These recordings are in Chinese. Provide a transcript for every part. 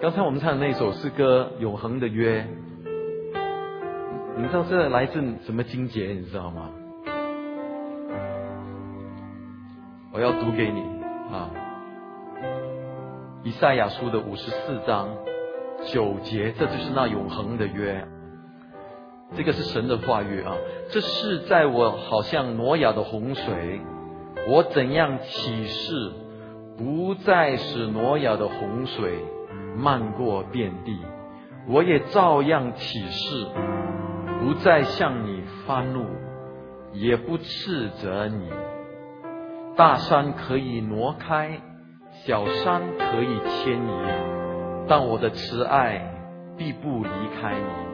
刚才我们唱的那首诗歌《永恒的约》，你知道这来自什么经节？你知道吗？我要读给你啊，《以赛亚书》的五十四章九节，这就是那永恒的约。这个是神的话语啊！这是在我好像挪亚的洪水，我怎样启示，不再使挪亚的洪水。漫过遍地，我也照样起誓，不再向你发怒，也不斥责你。大山可以挪开，小山可以迁移，但我的慈爱必不离开你。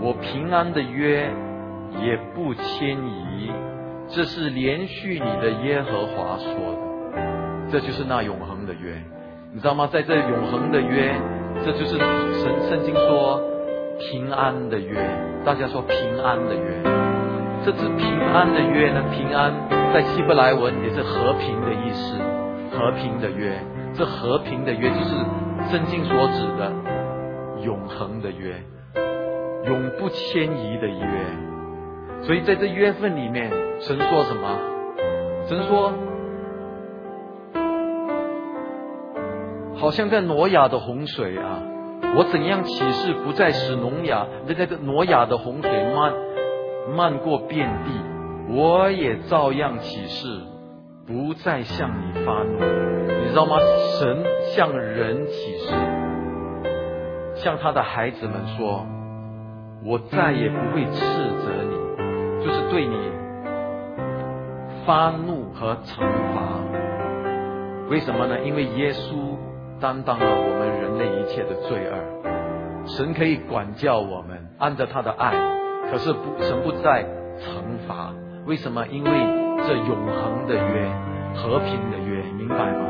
我平安的约也不迁移，这是连续你的耶和华说的，这就是那永恒的约。你知道吗？在这永恒的约，这就是神圣经说平安的约。大家说平安的约，这是平安的约呢？平安在希伯来文也是和平的意思，和平的约。这和平的约就是圣经所指的永恒的约，永不迁移的约。所以在这约份里面，神说什么？神说。好像在挪亚的洪水啊，我怎样起誓不再使挪亚那个挪亚的洪水漫漫过遍地，我也照样起誓不再向你发怒。你知道吗？神向人起誓，向他的孩子们说：“我再也不会斥责你，就是对你发怒和惩罚。为什么呢？因为耶稣。”担当了我们人类一切的罪恶，神可以管教我们，按照他的爱，可是不，神不再惩罚。为什么？因为这永恒的约，和平的约，明白吗？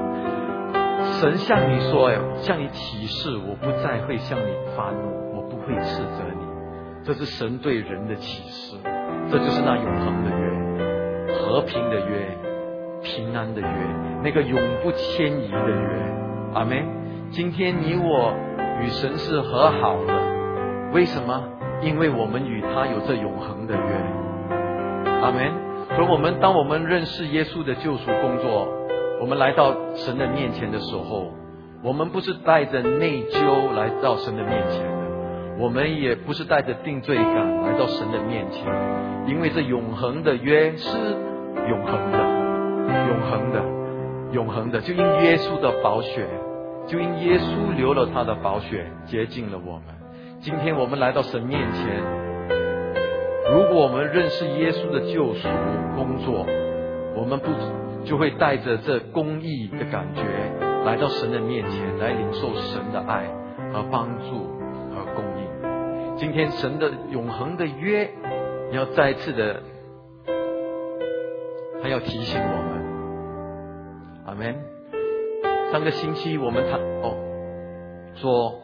神向你说，向你启示，我不再会向你发怒，我不会斥责你。这是神对人的启示，这就是那永恒的约，和平的约，平安的约，那个永不迁移的约。阿门。今天你我与神是和好的，为什么？因为我们与他有着永恒的约。阿门。所以，我们当我们认识耶稣的救赎工作，我们来到神的面前的时候，我们不是带着内疚来到神的面前的，我们也不是带着定罪感来到神的面前，因为这永恒的约是永恒的，永恒的，永恒的，就因耶稣的宝血。就因耶稣流了他的宝血，洁净了我们。今天我们来到神面前，如果我们认识耶稣的救赎工作，我们不就会带着这公义的感觉来到神的面前，来领受神的爱和帮助和供应。今天神的永恒的约，要再次的，他要提醒我们，阿门。上个星期我们谈哦，说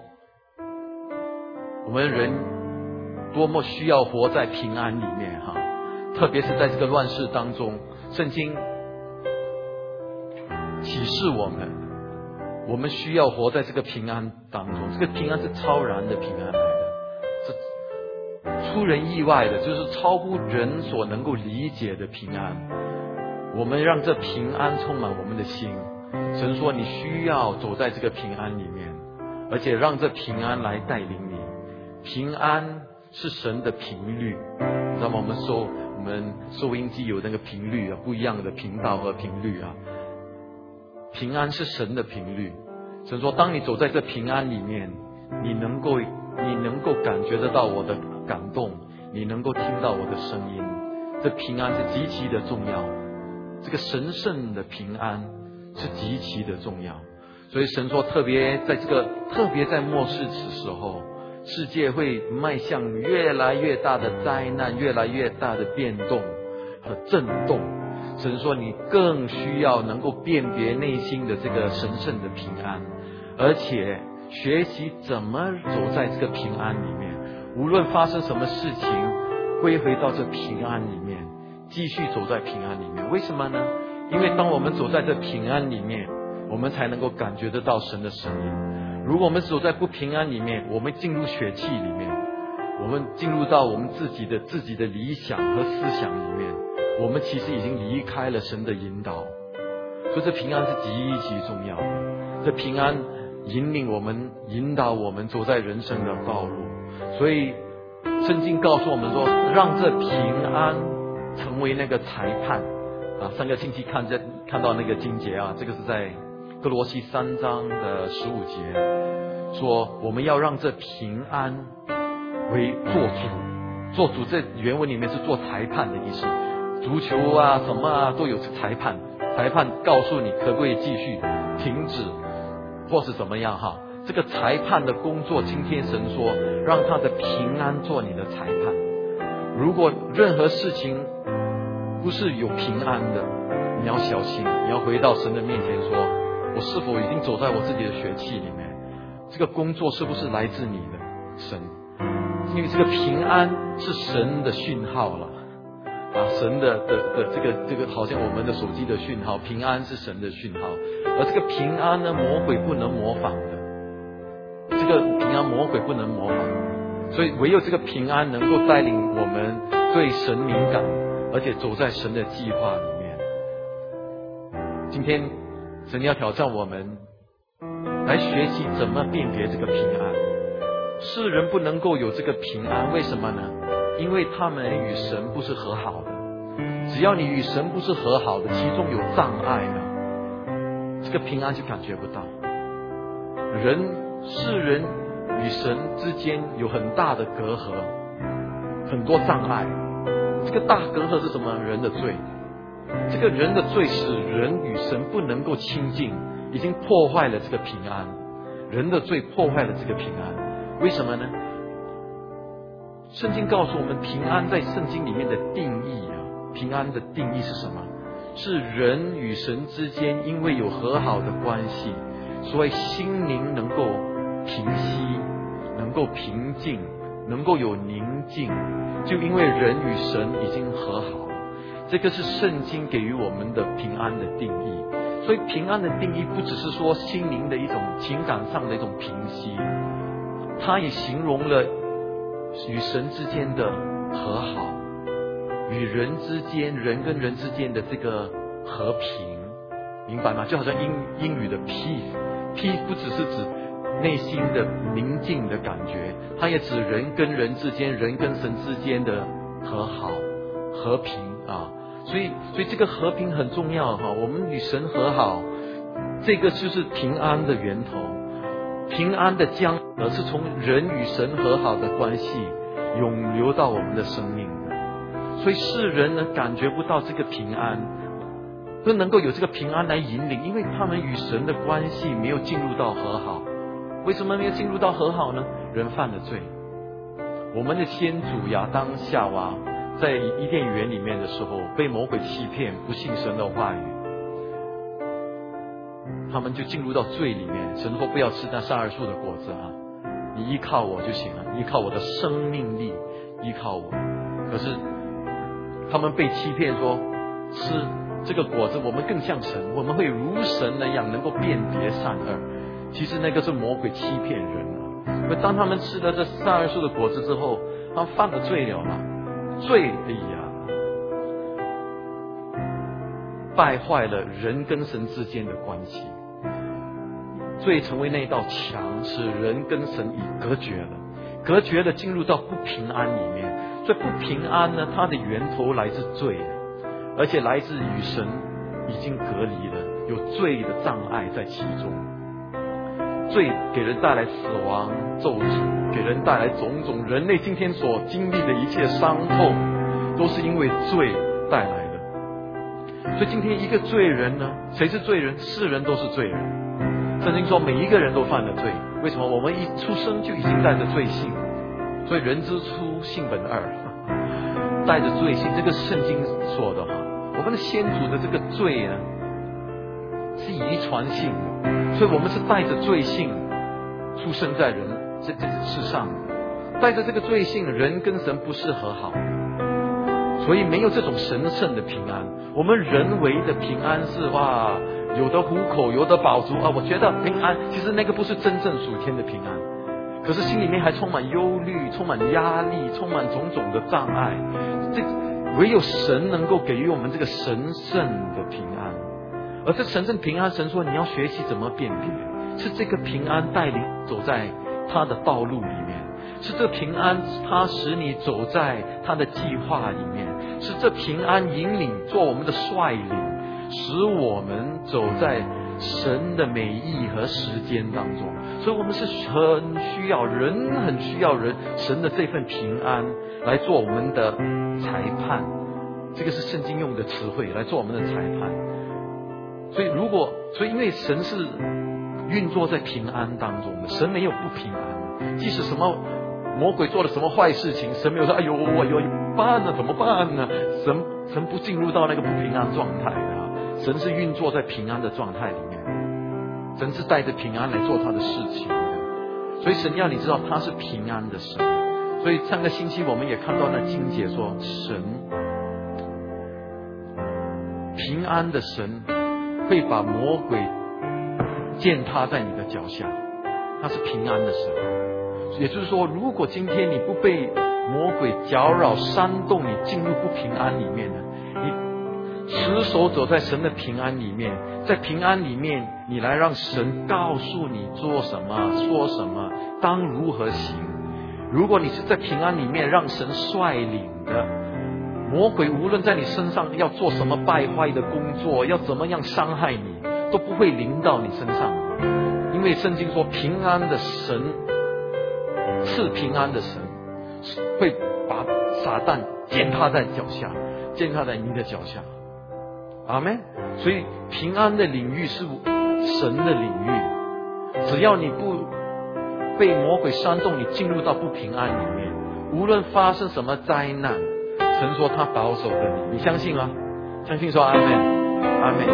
我们人多么需要活在平安里面哈，特别是在这个乱世当中，圣经启示我们，我们需要活在这个平安当中。这个平安是超然的平安来的，是出人意外的，就是超乎人所能够理解的平安。我们让这平安充满我们的心。神说：“你需要走在这个平安里面，而且让这平安来带领你。平安是神的频率，知道吗？我们收我们收音机有那个频率啊，不一样的频道和频率啊。平安是神的频率。神说：当你走在这平安里面，你能够你能够感觉得到我的感动，你能够听到我的声音。这平安是极其的重要，这个神圣的平安。”是极其的重要，所以神说，特别在这个特别在末世此时候，世界会迈向越来越大的灾难，越来越大的变动和震动。神说，你更需要能够辨别内心的这个神圣的平安，而且学习怎么走在这个平安里面。无论发生什么事情，归回到这平安里面，继续走在平安里面。为什么呢？因为当我们走在这平安里面，我们才能够感觉得到神的声音。如果我们走在不平安里面，我们进入血气里面，我们进入到我们自己的自己的理想和思想里面，我们其实已经离开了神的引导。所以这平安是极其重要的，这平安引领我们、引导我们走在人生的道路。所以圣经告诉我们说，让这平安成为那个裁判。啊，上个星期看这看到那个经节啊，这个是在哥罗西三章的十五节，说我们要让这平安为做主，做主这原文里面是做裁判的意思。足球啊什么啊都有裁判，裁判告诉你可不可以继续停止，或是怎么样哈。这个裁判的工作，今天神说让他的平安做你的裁判。如果任何事情，不是有平安的，你要小心，你要回到神的面前说：我是否已经走在我自己的血气里面？这个工作是不是来自你的神？因为这个平安是神的讯号了啊，神的的的这个这个，好像我们的手机的讯号，平安是神的讯号。而这个平安呢，魔鬼不能模仿的，这个平安魔鬼不能模仿，所以唯有这个平安能够带领我们对神敏感。而且走在神的计划里面。今天神要挑战我们，来学习怎么辨别这个平安。世人不能够有这个平安，为什么呢？因为他们与神不是和好的。只要你与神不是和好的，其中有障碍的，这个平安就感觉不到。人世人与神之间有很大的隔阂，很多障碍。这个大隔阂是什么？人的罪，这个人的罪使人与神不能够亲近，已经破坏了这个平安。人的罪破坏了这个平安，为什么呢？圣经告诉我们，平安在圣经里面的定义啊，平安的定义是什么？是人与神之间因为有和好的关系，所以心灵能够平息，能够平静。能够有宁静，就因为人与神已经和好了。这个是圣经给予我们的平安的定义。所以平安的定义不只是说心灵的一种情感上的一种平息，它也形容了与神之间的和好，与人之间人跟人之间的这个和平，明白吗？就好像英英语的 peace，peace 不只是指。内心的宁静的感觉，它也指人跟人之间、人跟神之间的和好、和平啊。所以，所以这个和平很重要哈。我们与神和好，这个就是平安的源头。平安的江河是从人与神和好的关系涌流到我们的生命的。所以世人呢，感觉不到这个平安，不能够有这个平安来引领，因为他们与神的关系没有进入到和好。为什么没有进入到和好呢？人犯了罪，我们的先祖亚当夏娃在伊甸园里面的时候被魔鬼欺骗，不信神的话语，他们就进入到罪里面。神说不要吃那善恶树的果子啊，你依靠我就行了，依靠我的生命力，依靠我。可是他们被欺骗说吃这个果子，我们更像神，我们会如神那样能够辨别善恶。其实那个是魔鬼欺骗人啊！因为当他们吃了这善恶树的果子之后，他们犯了罪了嘛？罪，哎呀，败坏了人跟神之间的关系，罪成为那道墙，使人跟神已隔绝了，隔绝了进入到不平安里面。所以不平安呢，它的源头来自罪，而且来自与神已经隔离了，有罪的障碍在其中。罪给人带来死亡咒诅，给人带来种种人类今天所经历的一切伤痛，都是因为罪带来的。所以今天一个罪人呢，谁是罪人？世人都是罪人。圣经说每一个人都犯了罪。为什么？我们一出生就已经带着罪性，所以人之初性本恶，带着罪性。这个圣经说的哈，我们的先祖的这个罪呢，是遗传性的。所以我们是带着罪性出生在人这这世上，带着这个罪性，人跟神不是和好，所以没有这种神圣的平安。我们人为的平安是哇，有的糊口，有的饱足啊。我觉得平安，其实那个不是真正属天的平安。可是心里面还充满忧虑，充满压力，充满种种的障碍。这唯有神能够给予我们这个神圣的平安。而这神圣平安，神说你要学习怎么辨别，是这个平安带领走在他的道路里面，是这平安他使你走在他的计划里面，是这平安引领做我们的率领，使我们走在神的美意和时间当中。所以我们是很需要人，很需要人神的这份平安来做我们的裁判。这个是圣经用的词汇来做我们的裁判。所以，如果所以，因为神是运作在平安当中的，神没有不平安。即使什么魔鬼做了什么坏事情，神没有说：“哎呦，我有办呢，怎么办呢？”神神不进入到那个不平安状态啊，神是运作在平安的状态里面，神是带着平安来做他的事情的。所以，神要你知道他是平安的神。所以上个星期我们也看到那经节说，神平安的神。会把魔鬼践踏在你的脚下，那是平安的神。也就是说，如果今天你不被魔鬼搅扰、煽动，你进入不平安里面呢？你持守走在神的平安里面，在平安里面，你来让神告诉你做什么、说什么、当如何行。如果你是在平安里面让神率领的。魔鬼无论在你身上要做什么败坏的工作，要怎么样伤害你，都不会临到你身上，因为圣经说平安的神赐平安的神会把撒旦践踏在脚下，践踏在你的脚下。阿门。所以平安的领域是神的领域，只要你不被魔鬼煽动，你进入到不平安里面，无论发生什么灾难。神说他保守着你，你相信吗？相信说阿妹，阿妹，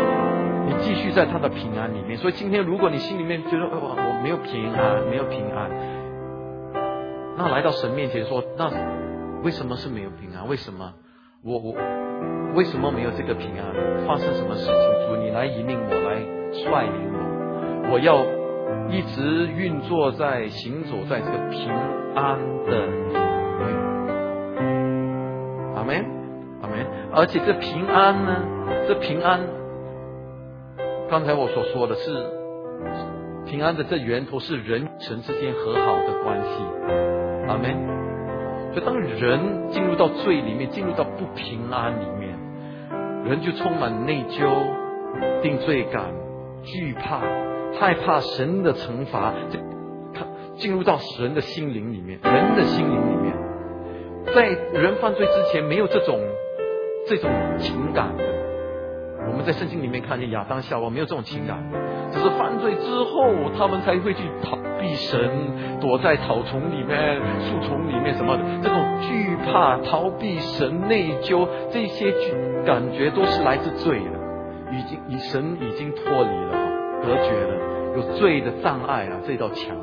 你继续在他的平安里面。所以今天如果你心里面觉得哦我没有平安，没有平安，那来到神面前说，那为什么是没有平安？为什么我我为什么没有这个平安？发生什么事情？主你来引领我，来率领我，我要一直运作在行走在这个平安的。阿门，阿门。而且这平安呢，这平安，刚才我所说的是平安的这源头是人神之间和好的关系。阿门。所以当人进入到罪里面，进入到不平安里面，人就充满内疚、定罪感、惧怕、害怕神的惩罚，这进入到神的心灵里面，人的心灵里面。在人犯罪之前，没有这种这种情感的。我们在圣经里面看见亚当夏娃没有这种情感，只是犯罪之后，他们才会去逃避神，躲在草丛里面、树丛里面什么的。这种惧怕、逃避神、内疚，这些感觉都是来自罪的，已经与神已经脱离了、隔绝了，有罪的障碍啊，这道墙。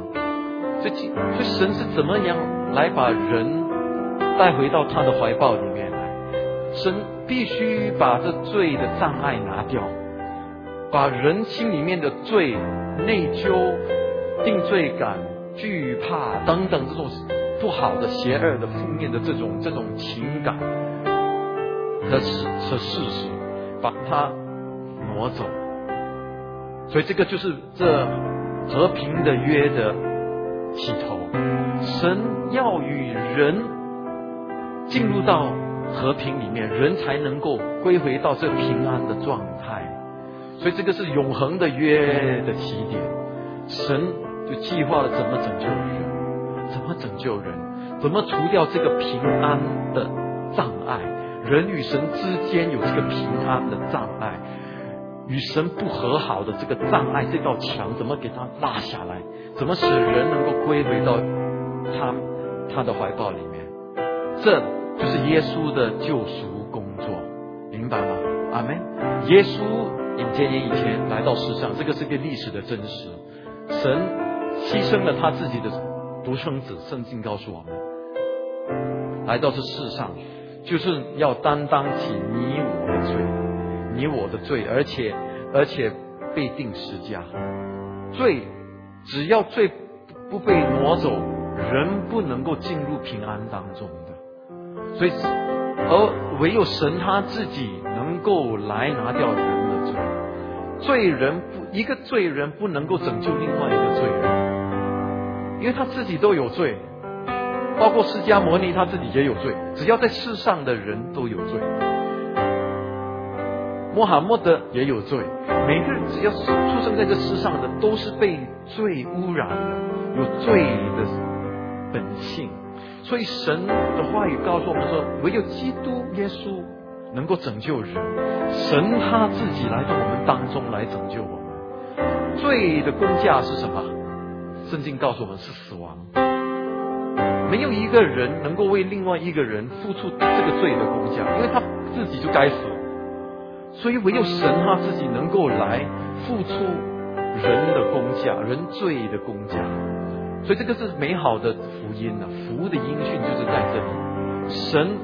所以，所以神是怎么样来把人？带回到他的怀抱里面来，神必须把这罪的障碍拿掉，把人心里面的罪、内疚、定罪感、惧怕等等这种不好的、邪恶的、负面的这种这种情感和事和事实，把它挪走。所以这个就是这和平的约的起头，神要与人。进入到和平里面，人才能够归回到这平安的状态。所以这个是永恒的约的起点。神就计划了怎么拯救人，怎么拯救人，怎么除掉这个平安的障碍。人与神之间有这个平安的障碍，与神不和好的这个障碍，这道墙怎么给它拉下来？怎么使人能够归回到他他的怀抱里？这就是耶稣的救赎工作，明白吗？阿门。耶稣引千年以前来到世上，这个是个历史的真实。神牺牲了他自己的独生子，圣经告诉我们，来到这世上就是要担当起你我的罪，你我的罪，而且而且被定十架。罪只要罪不被挪走，人不能够进入平安当中。所以，而唯有神他自己能够来拿掉人的罪。罪人不一个罪人不能够拯救另外一个罪人，因为他自己都有罪。包括释迦牟尼他自己也有罪，只要在世上的人都有罪。穆罕默德也有罪，每个人只要出生在这世上的都是被罪污染的，有罪的本性。所以神的话语告诉我们说，唯有基督耶稣能够拯救人，神他自己来到我们当中来拯救我们。罪的工价是什么？圣经告诉我们是死亡。没有一个人能够为另外一个人付出这个罪的工价，因为他自己就该死。所以唯有神他自己能够来付出人的工价，人罪的工价。所以这个是美好的福音啊！福的音讯就是在这里。神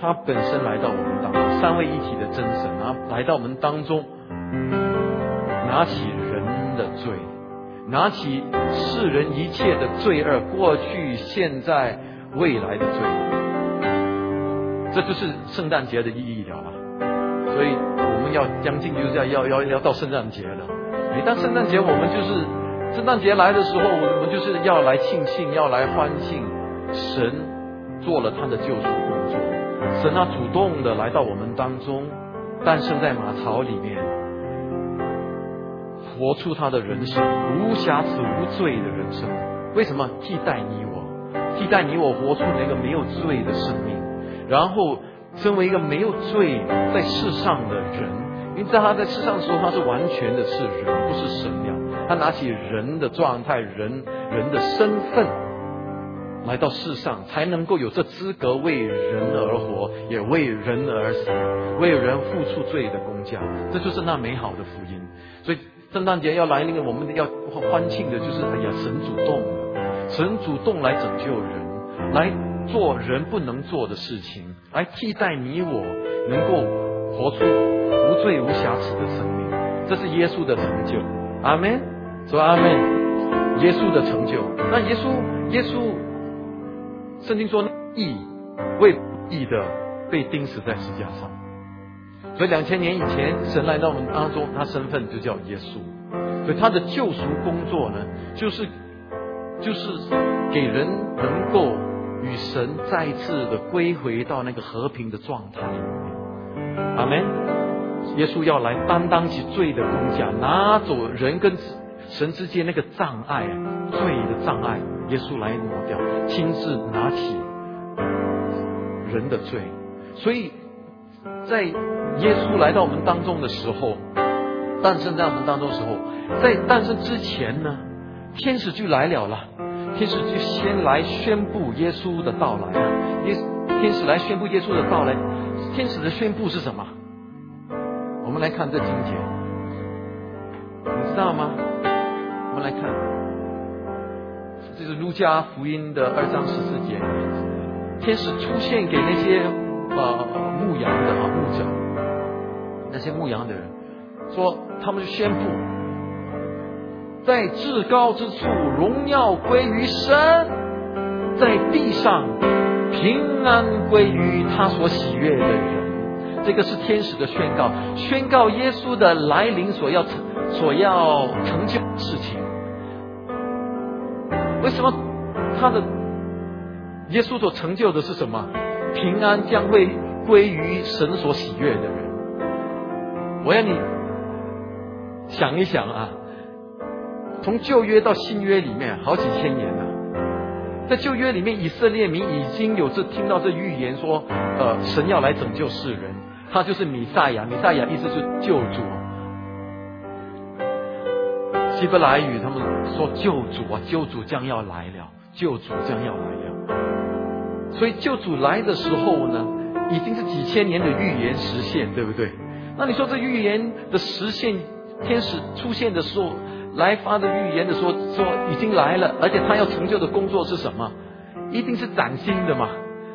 他本身来到我们当中，三位一体的真神啊，来到我们当中，拿起人的罪。拿起世人一切的罪恶，过去、现在、未来的罪，这就是圣诞节的意义了啊！所以我们要将近就是要要要要到圣诞节了。每当圣诞节，我们就是圣诞节来的时候，我们就是要来庆幸，要来欢庆，神做了他的救赎工作，神他主动的来到我们当中，诞生在马槽里面。活出他的人生，无瑕疵、无罪的人生。为什么替代你我？替代你我活出那个没有罪的生命，然后身为一个没有罪在世上的人。因为在他在世上的时候，他是完全的是人，不是神了。他拿起人的状态、人人的身份来到世上，才能够有这资格为人而活，也为人而死，为人付出罪的工价。这就是那美好的福音。所以。圣诞节要来临，我们要欢庆的就是，哎呀，神主动了，神主动来拯救人，来做人不能做的事情，来替代你我，能够活出无罪无瑕疵的生命，这是耶稣的成就。阿门，说阿门。耶稣的成就，那耶稣，耶稣，圣经说义为义的被钉死在石架上。所以两千年以前，神来到我们当中，他身份就叫耶稣。所以他的救赎工作呢，就是就是给人能够与神再次的归回到那个和平的状态。阿门。耶稣要来担当起罪的工价，拿走人跟神之间那个障碍，罪的障碍，耶稣来抹掉，亲自拿起人的罪。所以在耶稣来到我们当中的时候，诞生在我们当中的时候，在诞生之前呢，天使就来了了。天使就先来宣布耶稣的到来啊！耶天使来宣布耶稣的到来，天使的宣布是什么？我们来看这经节，你知道吗？我们来看，这是路加福音的二章十四节，天使出现给那些呃牧羊的啊牧者。那些牧羊的人说：“他们就宣布，在至高之处荣耀归于神，在地上平安归于他所喜悦的人。”这个是天使的宣告，宣告耶稣的来临所要成所要成就的事情。为什么他的耶稣所成就的是什么？平安将会归于神所喜悦的人。我要你想一想啊，从旧约到新约里面好几千年了，在旧约里面，以色列民已经有这听到这预言说，呃，神要来拯救世人，他就是弥赛亚，弥赛亚意思是救主。希伯来语他们说救主啊，救主将要来了，救主将要来了。所以救主来的时候呢，已经是几千年的预言实现，对不对？那你说这预言的实现，天使出现的时候，来发的预言的说说已经来了，而且他要成就的工作是什么？一定是崭新的嘛，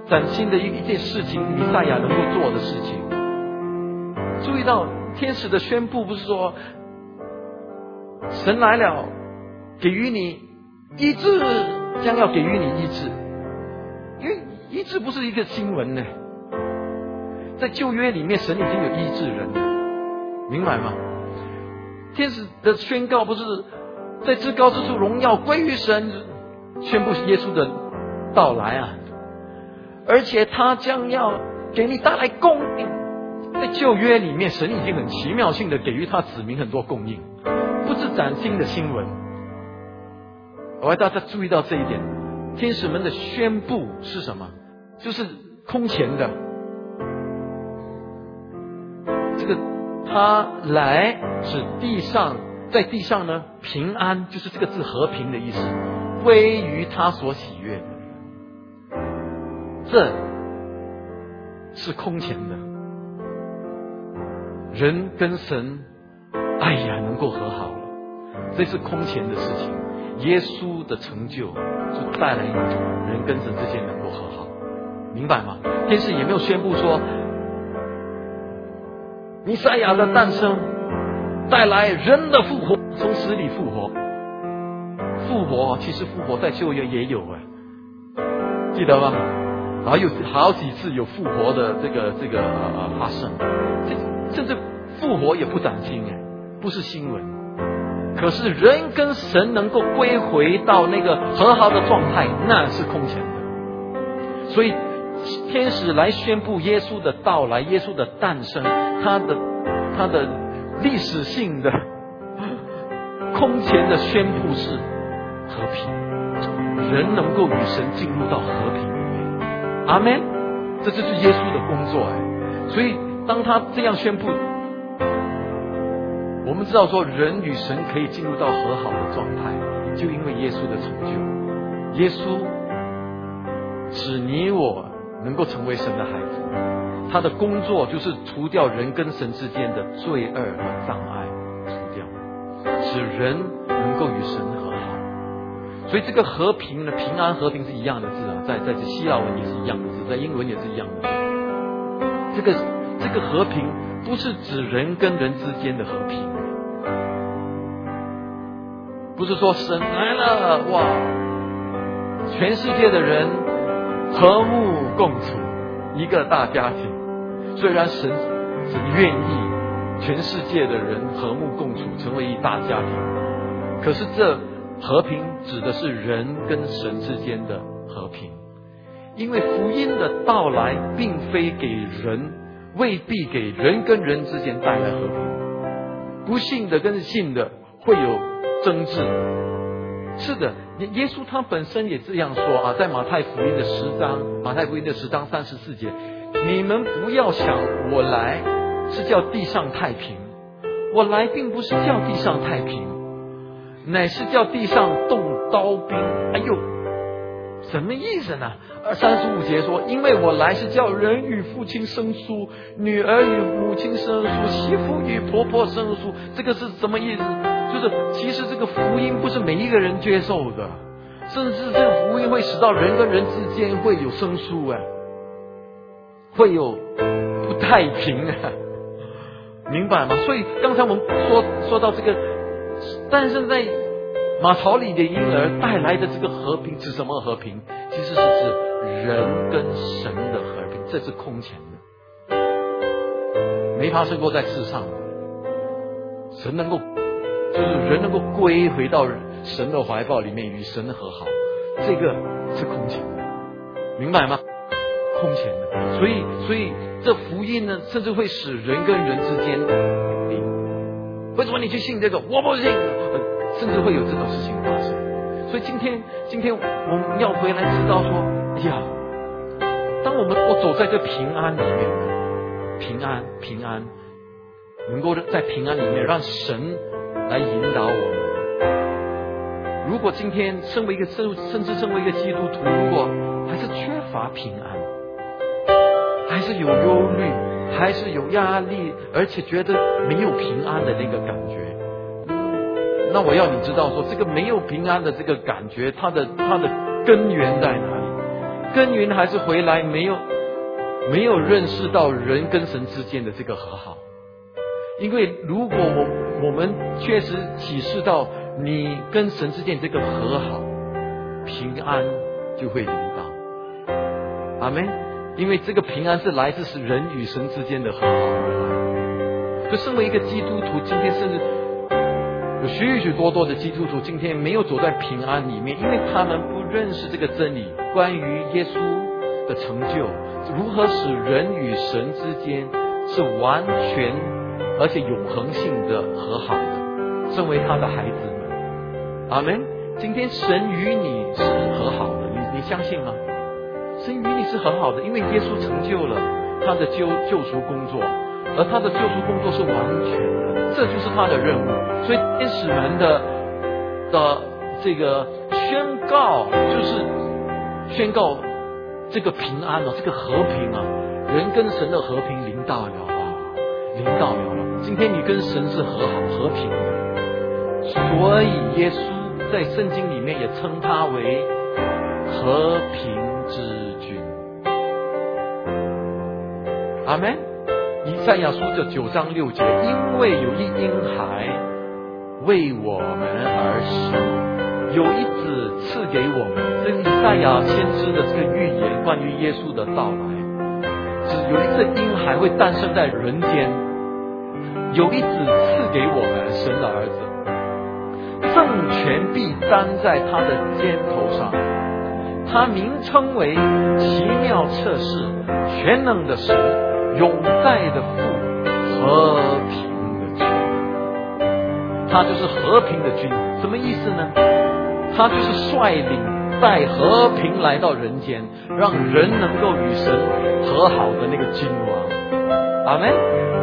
崭新的一一件事情，弥赛亚能够做的事情。注意到天使的宣布不是说神来了，给予你医治，将要给予你医治，因为医治不是一个新闻呢。在旧约里面，神已经有医治人了，明白吗？天使的宣告不是在至高之处荣耀归于神，宣布耶稣的到来啊！而且他将要给你带来供应。在旧约里面，神已经很奇妙性的给予他子民很多供应，不是崭新的新闻。我要大家注意到这一点，天使们的宣布是什么？就是空前的。这个他来是地上，在地上呢平安，就是这个字和平的意思，归于他所喜悦的。这是空前的，人跟神，哎呀，能够和好，这是空前的事情。耶稣的成就就带来人跟神之间能够和好，明白吗？天使也没有宣布说。弥赛亚的诞生带来人的复活，从死里复活。复活其实复活在旧约也有啊，记得吗？还有好几次有复活的这个这个呃发生，这甚至复活也不崭新哎，不是新闻。可是人跟神能够归回到那个和好的状态，那是空前的。所以。天使来宣布耶稣的到来，耶稣的诞生，他的他的历史性的 空前的宣布是和平，人能够与神进入到和平里面，阿门。这就是耶稣的工作哎。所以当他这样宣布，我们知道说人与神可以进入到和好的状态，就因为耶稣的成就。耶稣使你我。能够成为神的孩子，他的工作就是除掉人跟神之间的罪恶和障碍，除掉，使人能够与神和好。所以这个和平呢，平安和平是一样的字啊，在在这希腊文也是一样的字，在英文也是一样的字。这个这个和平不是指人跟人之间的和平，不是说神来了哇，全世界的人。和睦共处，一个大家庭。虽然神神愿意全世界的人和睦共处，成为一大家庭，可是这和平指的是人跟神之间的和平。因为福音的到来，并非给人，未必给人跟人之间带来和平。不信的跟信的会有争执。是的，耶耶稣他本身也这样说啊，在马太福音的十章，马太福音的十章三十四节，你们不要想我来是叫地上太平，我来并不是叫地上太平，乃是叫地上动刀兵。哎呦，什么意思呢？二三十五节说，因为我来是叫人与父亲生疏，女儿与母亲生疏，媳妇与婆婆生疏，这个是什么意思？就是，其实这个福音不是每一个人接受的，甚至这个福音会使到人跟人之间会有生疏啊，会有不太平啊，明白吗？所以刚才我们说说到这个，但是在马槽里的婴儿带来的这个和平，指什么和平？其实是指人跟神的和平，这是空前的，没发生过在世上，神能够。就是人能够归回到神的怀抱里面，与神和好，这个是空前的，明白吗？空前的，所以，所以这福音呢，甚至会使人跟人之间。为什么你去信这个？我不信，甚至会有这种事情发生。所以今天，今天我们要回来知道说，呀，当我们我走在这平安里面，平安，平安，能够在平安里面让神。来引导我们。如果今天身为一个甚甚至身为一个基督徒，如果还是缺乏平安，还是有忧虑，还是有压力，而且觉得没有平安的那个感觉，那我要你知道说，这个没有平安的这个感觉，它的它的根源在哪里？根源还是回来没有没有认识到人跟神之间的这个和好。因为如果我我们确实启示到你跟神之间这个和好，平安就会临到。阿门。因为这个平安是来自是人与神之间的和好而来。就身为一个基督徒，今天甚至有许许多多的基督徒今天没有走在平安里面，因为他们不认识这个真理，关于耶稣的成就，如何使人与神之间是完全而且永恒性的和好的。身为他的孩子们，阿门。今天神与你是和好的，你你相信吗？神与你是很好的，因为耶稣成就了他的救救赎工作，而他的救赎工作是完全的，这就是他的任务。所以天使们的的这个宣告，就是宣告这个平安啊，这个和平啊，人跟神的和平临到了啊，临到了。今天你跟神是和好和平的，所以耶稣在圣经里面也称他为和平之君。阿门。以赛亚书的九章六节，因为有一婴孩为我们而生，有一子赐给我们。这以赛亚先知的这个预言，关于耶稣的到来，只有一个婴孩会诞生在人间，有一子赐给我们神的儿子，政权必担在他的肩头上，他名称为奇妙测试，全能的神。永在的父，和平的君，他就是和平的君，什么意思呢？他就是率领带和平来到人间，让人能够与神和好的那个君王。阿门。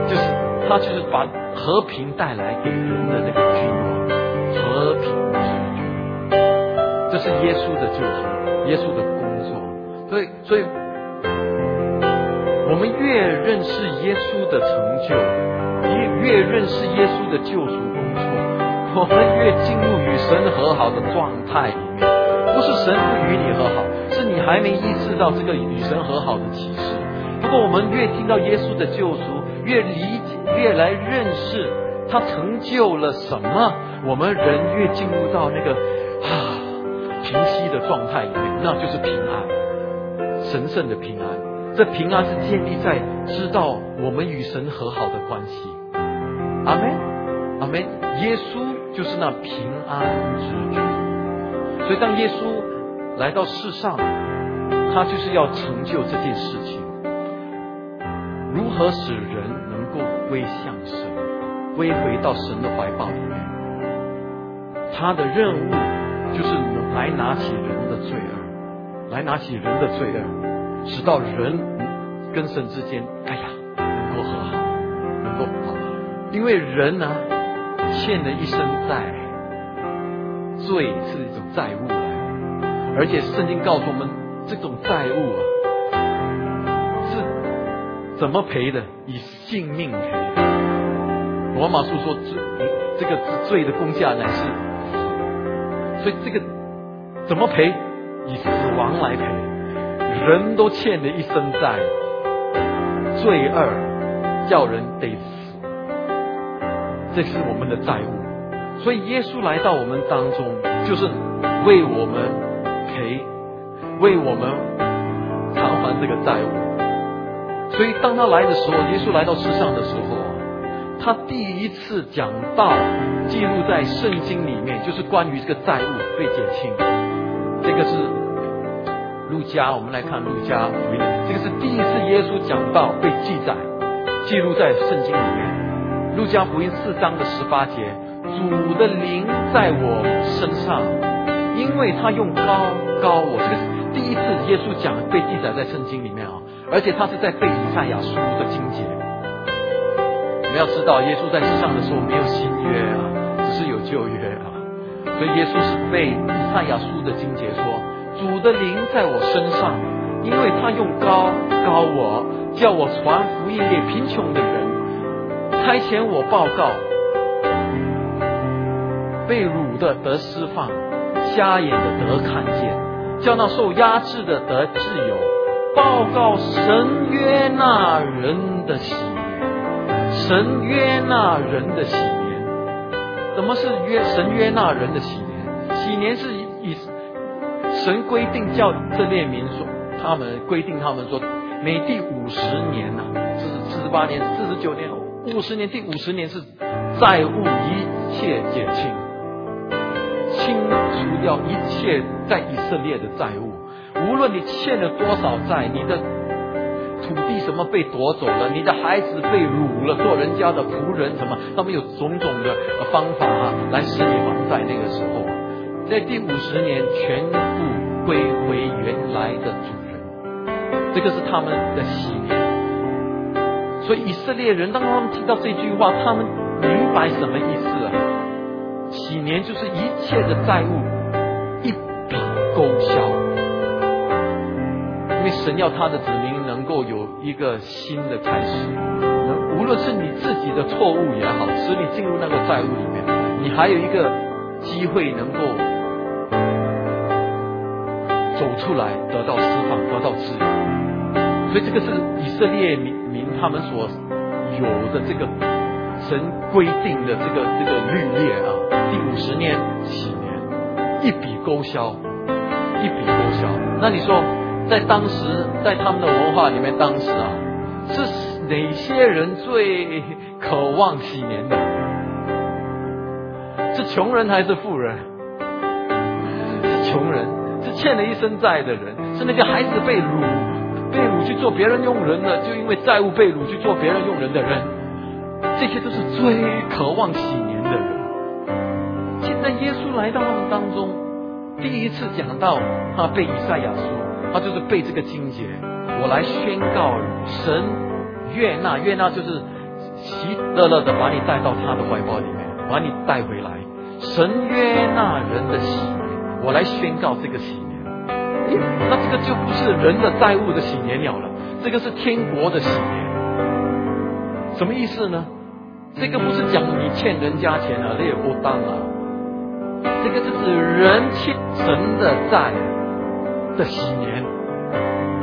就是他就是把和平带来给人的那个君王，和平之君。这是耶稣的救赎，耶稣的工作。所以，所以。我们越认识耶稣的成就，越越认识耶稣的救赎工作，我们越进入与神和好的状态里面。不是神不与你和好，是你还没意识到这个与神和好的启示。不过我们越听到耶稣的救赎，越理解，越来认识他成就了什么，我们人越进入到那个啊平息的状态里面，那就是平安，神圣的平安。这平安是建立在知道我们与神和好的关系。阿门，阿门。耶稣就是那平安之主。所以当耶稣来到世上，他就是要成就这件事情。如何使人能够归向神，归回到神的怀抱里面？他的任务就是来拿起人的罪恶，来拿起人的罪恶。直到人跟神之间，哎呀，能够和好，能够好，因为人呢欠了一生债，罪是一种债务，而且圣经告诉我们，这种债务啊是怎么赔的？以性命赔。罗马书说，罪这个罪的公价乃是，所以这个怎么赔？以死亡来赔。人都欠了一身债，罪恶叫人得死，这是我们的债务。所以耶稣来到我们当中，就是为我们赔，为我们偿还这个债务。所以当他来的时候，耶稣来到世上的时候，他第一次讲道记录在圣经里面，就是关于这个债务被减轻，这个是。路加，我们来看路加福音，这个是第一次耶稣讲道被记载、记录在圣经里面。路加福音四章的十八节，主的灵在我身上，因为他用高高我。这个是第一次耶稣讲被记载在圣经里面啊，而且他是在背以赛亚书的经节。你们要知道，耶稣在世上的时候没有新约啊，只是有旧约啊，所以耶稣是背以赛亚书的经节说。主的灵在我身上，因为他用高高我，叫我传福音给贫穷的人，差遣我报告被掳的得释放，瞎眼的得看见，叫那受压制的得自由，报告神约那人的喜，神约那人的喜年。什么是约神约纳人的喜年？喜年是神规定叫这列民说，他们规定他们说，每第五十年呐，四四十八年、四十九年、五十年，第五十年是债务一切减轻，清除掉一切在以色列的债务，无论你欠了多少债，你的。土地什么被夺走了？你的孩子被掳了，做人家的仆人什么？他们有种种的方法啊，来使你还债。那个时候，在第五十年，全部归回原来的主人，这个是他们的喜年。所以以色列人当他们听到这句话，他们明白什么意思啊？喜年就是一切的债务一笔勾销，因为神要他的子民。能够有一个新的开始，无论是你自己的错误也好，使你进入那个债务里面，你还有一个机会能够走出来，得到释放，得到自由。所以这个是以色列民民他们所有的这个神规定的这个这个律例啊，第五十年起年一笔勾销，一笔勾销。那你说？在当时，在他们的文化里面，当时啊，是哪些人最渴望喜年的？是穷人还是富人？是穷人，欠了一身债的人，是那些孩子被掳、被掳去做别人用人的，就因为债务被掳去做别人用人的人，这些都是最渴望喜年的人。现在耶稣来到他们当中，第一次讲到他被以赛亚说。他就是背这个经节，我来宣告神悦纳，悦纳就是喜乐乐的把你带到他的怀抱里面，把你带回来。神约纳人的喜，我来宣告这个喜 那这个就不是人的债务的喜年了了，这个是天国的喜年。什么意思呢？这个不是讲你欠人家钱啊，那也不当啊。这个就是人欠神的债。的喜年，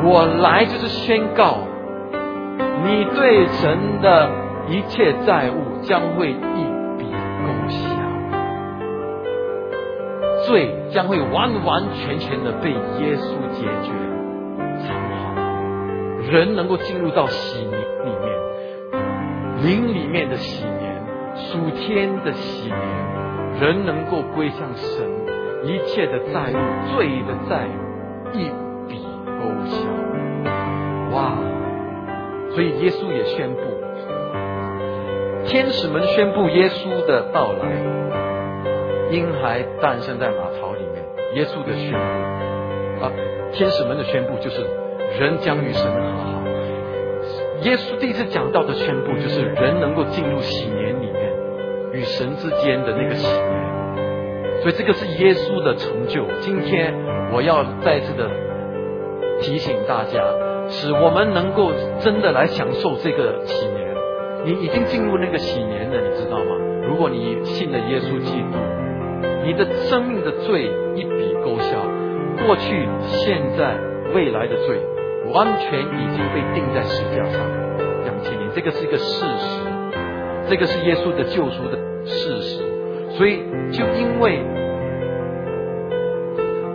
我来就是宣告，你对神的一切债务将会一罪将会完完全全的被耶稣解决偿还，人能够进入到喜年里面，灵里面的喜年，属天的喜年，人能够归向神，一切的债务，罪的债务。一笔勾销，哇！所以耶稣也宣布，天使们宣布耶稣的到来，婴孩诞生在马槽里面。耶稣的宣布啊，天使们的宣布就是人将与神和好。耶稣第一次讲到的宣布就是人能够进入喜年里面，与神之间的那个喜年。所以这个是耶稣的成就。今天我要再次的提醒大家，使我们能够真的来享受这个喜年。你已经进入那个喜年了，你知道吗？如果你信了耶稣基督，你的生命的罪一笔勾销，过去、现在、未来的罪，完全已经被定在石架上两千年。这个是一个事实，这个是耶稣的救赎的事实。所以，就因为，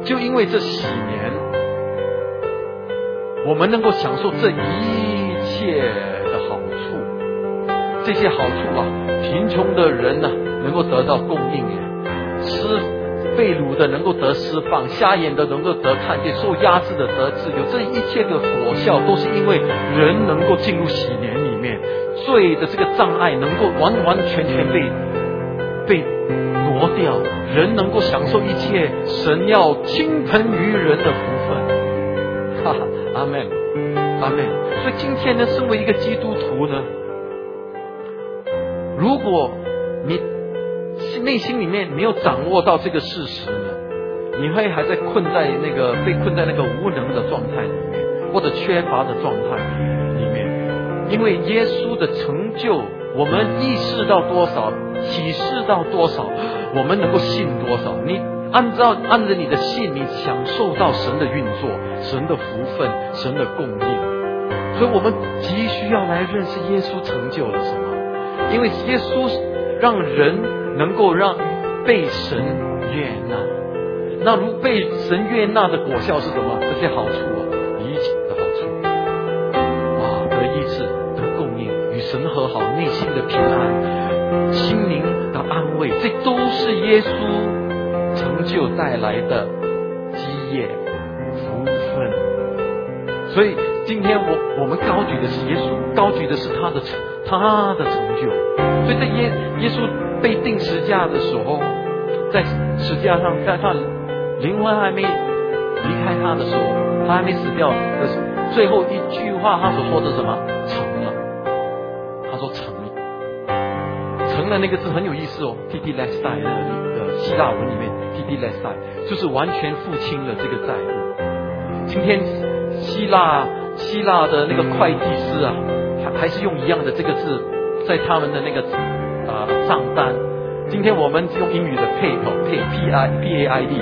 就因为这喜年，我们能够享受这一切的好处。这些好处啊，贫穷的人呢，能够得到供应呀；失被掳的能够得释放，瞎眼的能够得看见，受压制的得自由。这一切的果效，都是因为人能够进入喜年里面，罪的这个障碍能够完完全全被被。挪掉人能够享受一切神要倾盆于人的福分，哈哈，阿门，阿门。所以今天呢，身为一个基督徒呢，如果内心里面没有掌握到这个事实呢，你会还在困在那个被困在那个无能的状态里面，或者缺乏的状态里面，因为耶稣的成就，我们意识到多少，启示到多少。我们能够信多少？你按照按着你的信，你享受到神的运作、神的福分、神的供应。所以我们急需要来认识耶稣成就了什么？因为耶稣让人能够让被神悦纳。那如被神悦纳的果效是什么？这些好处啊，一切的好处，哇，得医治，得供应，与神和好，内心的平安，心灵的安慰，这都是耶稣成就带来的基业福分。所以今天我我们高举的是耶稣，高举的是他的成他的成就。所以在耶耶稣被钉十架的时候，在十架上，在他。灵魂还没离开他的时候，他还没死掉的最后一句话，他所说的什么？成了。他说成了。成了那个字很有意思哦，T D less die 的希腊文里面，T D less die 就是完全付清了这个债务。今天希腊希腊的那个会计师啊，还还是用一样的这个字，在他们的那个账单。今天我们用英语的 pay 哦，pay P I P A I D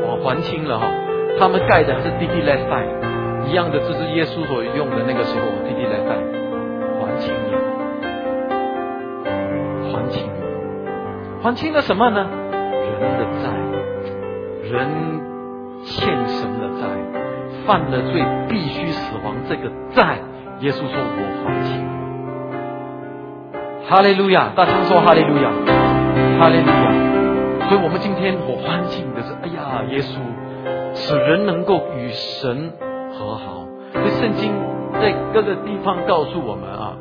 我。还清了哈，他们盖的还是滴滴来塞一样的，这是耶稣所用的那个时候滴滴来塞，还清了，还清了，还清了。什么呢？人的债，人欠神的债，犯了。罪必须死亡，这个债，耶稣说我还清。哈利路亚，大声说哈利路亚，哈利路亚。所以我们今天我欢庆的是，哎呀，耶稣使人能够与神和好。所以圣经在各个地方告诉我们啊，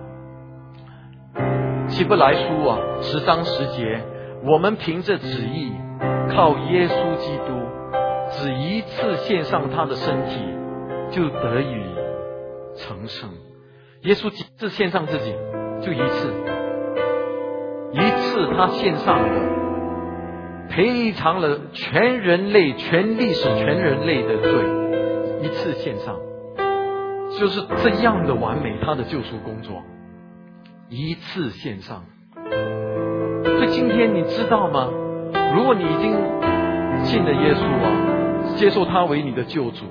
希伯来书啊十章十节，我们凭着旨意，靠耶稣基督，只一次献上他的身体，就得以成圣。耶稣几次献上自己，就一次，一次他献上了。赔偿了全人类、全历史、全人类的罪，一次献上，就是这样的完美。他的救赎工作，一次献上。所以今天你知道吗？如果你已经信了耶稣啊，接受他为你的救主，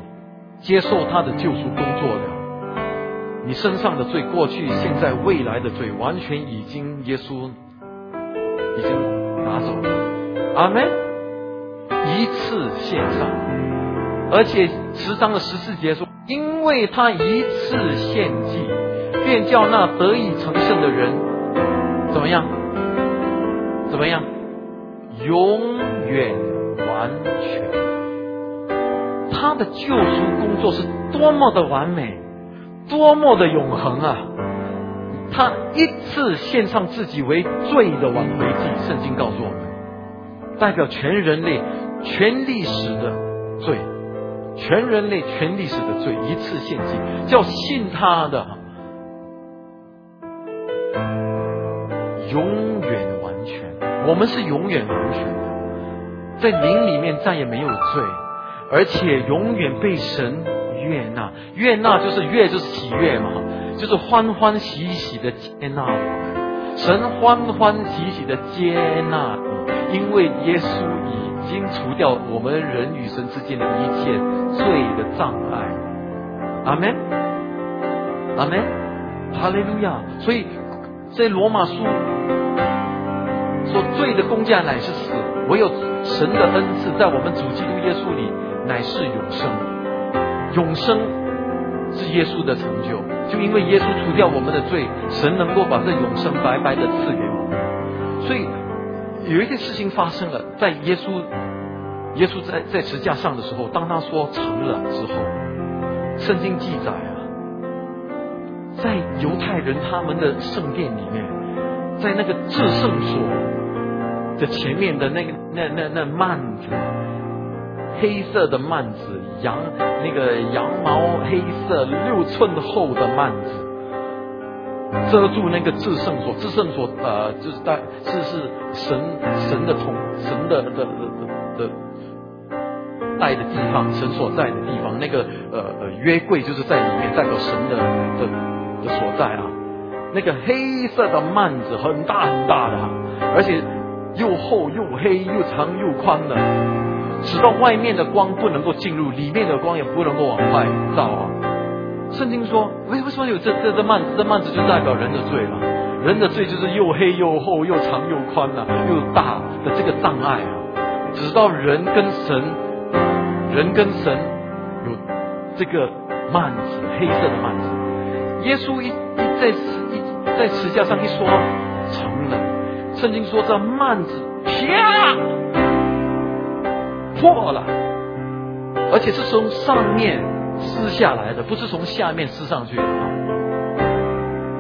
接受他的救赎工作了，你身上的罪、过去、现在、未来的罪，完全已经耶稣已经拿走了。阿门，一次献上，而且十章的十四节说，因为他一次献祭，便叫那得以成圣的人怎么样？怎么样？永远完全。他的救赎工作是多么的完美，多么的永恒啊！他一次献上自己为罪的挽回祭，圣经告诉我们。代表全人类、全历史的罪，全人类、全历史的罪，一次献祭，叫信他的永远完全。我们是永远完全的，在灵里面再也没有罪，而且永远被神悦纳。悦纳就是悦，就是喜悦嘛，就是欢欢喜喜的接纳我。神欢欢喜喜的接纳你。因为耶稣已经除掉我们人与神之间的一切罪的障碍，阿门，阿门，哈利路亚。所以在罗马书说，罪的工价乃是死，唯有神的恩赐在我们主基督耶稣里乃是永生。永生是耶稣的成就，就因为耶稣除掉我们的罪，神能够把这永生白白的赐给我们，所以。有一件事情发生了，在耶稣，耶稣在在石架上的时候，当他说成了之后，圣经记载啊，在犹太人他们的圣殿里面，在那个至圣所的前面的那个那那那幔子，黑色的幔子，羊那个羊毛黑色六寸厚的幔子。遮住那个至圣所，至圣所呃，就是带是是神神的同神的的的的带的地方，神所在的地方，那个呃呃约柜就是在里面，代表神的的的所在啊。那个黑色的幔子很大很大的，而且又厚又黑又长又宽的，直到外面的光不能够进入，里面的光也不能够往外照啊。圣经说，为什么说有这这这幔子？这幔子就代表人的罪了。人的罪就是又黑又厚又长又宽呐，又大的这个障碍啊。直到人跟神，人跟神有这个幔子，黑色的幔子。耶稣一一在一在石架上一说成了，圣经说这幔子啪破了，而且是从上面撕下来的，不是从下面撕上去的。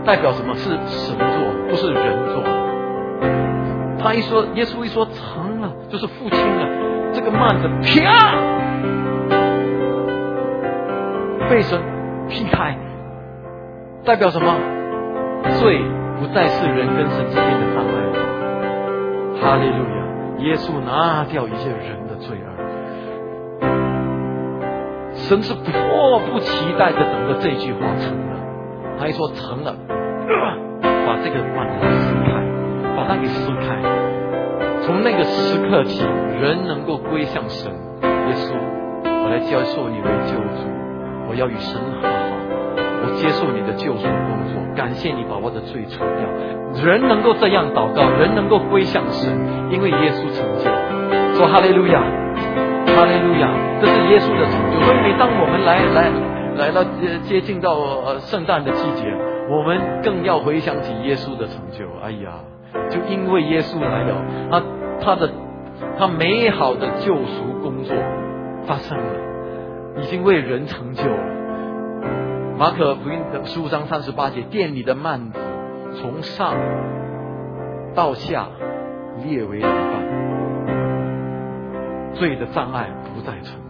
代表什么是神做，不是人做。他一说，耶稣一说成了，就是父亲了。这个慢子啪被神劈开，代表什么？罪不再是人跟神之间的障碍。哈利路亚！耶稣拿掉一切人神是迫不及待的等着这句话成了。他一说成了。把这个幔子撕开，把它给撕开。从那个时刻起，人能够归向神。耶稣，我来接受你为救主，我要与神和好，我接受你的救赎工作。感谢你把我的罪除掉。人能够这样祷告，人能够归向神，因为耶稣成就。说哈利路亚，哈利路亚，这是耶稣的成。所以每当我们来来来到接近到呃圣诞的季节。我们更要回想起耶稣的成就。哎呀，就因为耶稣来了，他他的他美好的救赎工作发生了，已经为人成就了。马可福音的十五章三十八节，店里的幔子从上到下列为两半，罪的障碍不再存在。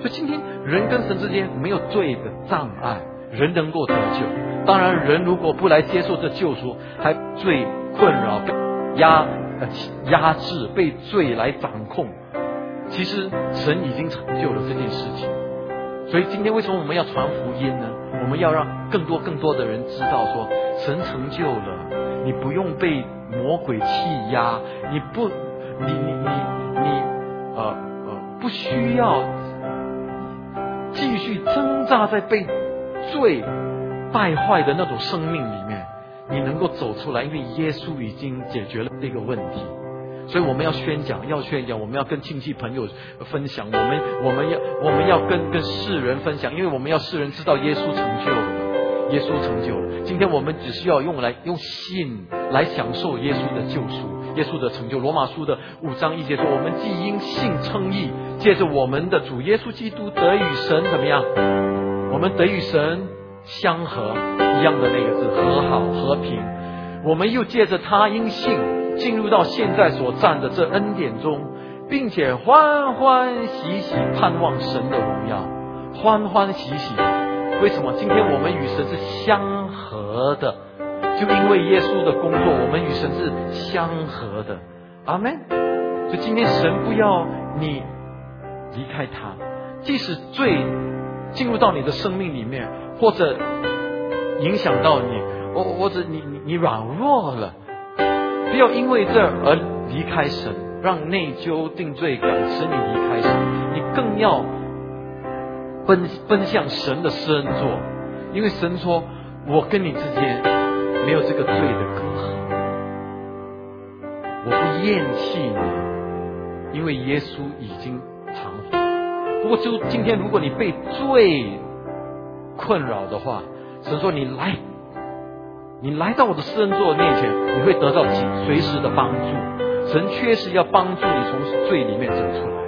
所以今天人跟神之间没有罪的障碍，人能够得救。当然，人如果不来接受这救赎，还罪困扰、被压呃压制、被罪来掌控。其实神已经成就了这件事情。所以今天为什么我们要传福音呢？我们要让更多更多的人知道，说神成就了，你不用被魔鬼欺压，你不，你你你你呃呃不需要继续挣扎在被罪。败坏的那种生命里面，你能够走出来，因为耶稣已经解决了这个问题。所以我们要宣讲，要宣讲，我们要跟亲戚朋友分享，我们我们要我们要跟跟世人分享，因为我们要世人知道耶稣成就了，耶稣成就了。今天我们只需要用来用信来享受耶稣的救赎，耶稣的成就。罗马书的五章一节说：“我们既因信称义，借着我们的主耶稣基督得与神怎么样？我们得与神。”相合一样的那个字，和好和平。我们又借着他因信进入到现在所站的这恩典中，并且欢欢喜喜盼望神的荣耀，欢欢喜喜。为什么？今天我们与神是相合的，就因为耶稣的工作，我们与神是相合的。阿门。所以今天神不要你离开他，即使罪进入到你的生命里面。或者影响到你，或或者你你你软弱了，不要因为这而离开神，让内疚定罪感使你离开神，你更要奔奔向神的施恩座，因为神说，我跟你之间没有这个罪的隔阂，我不厌弃你，因为耶稣已经偿还。不过就今天，如果你被罪，困扰的话，神说你来，你来到我的私人座面前，你会得到随时的帮助。神确实要帮助你从罪里面走出来。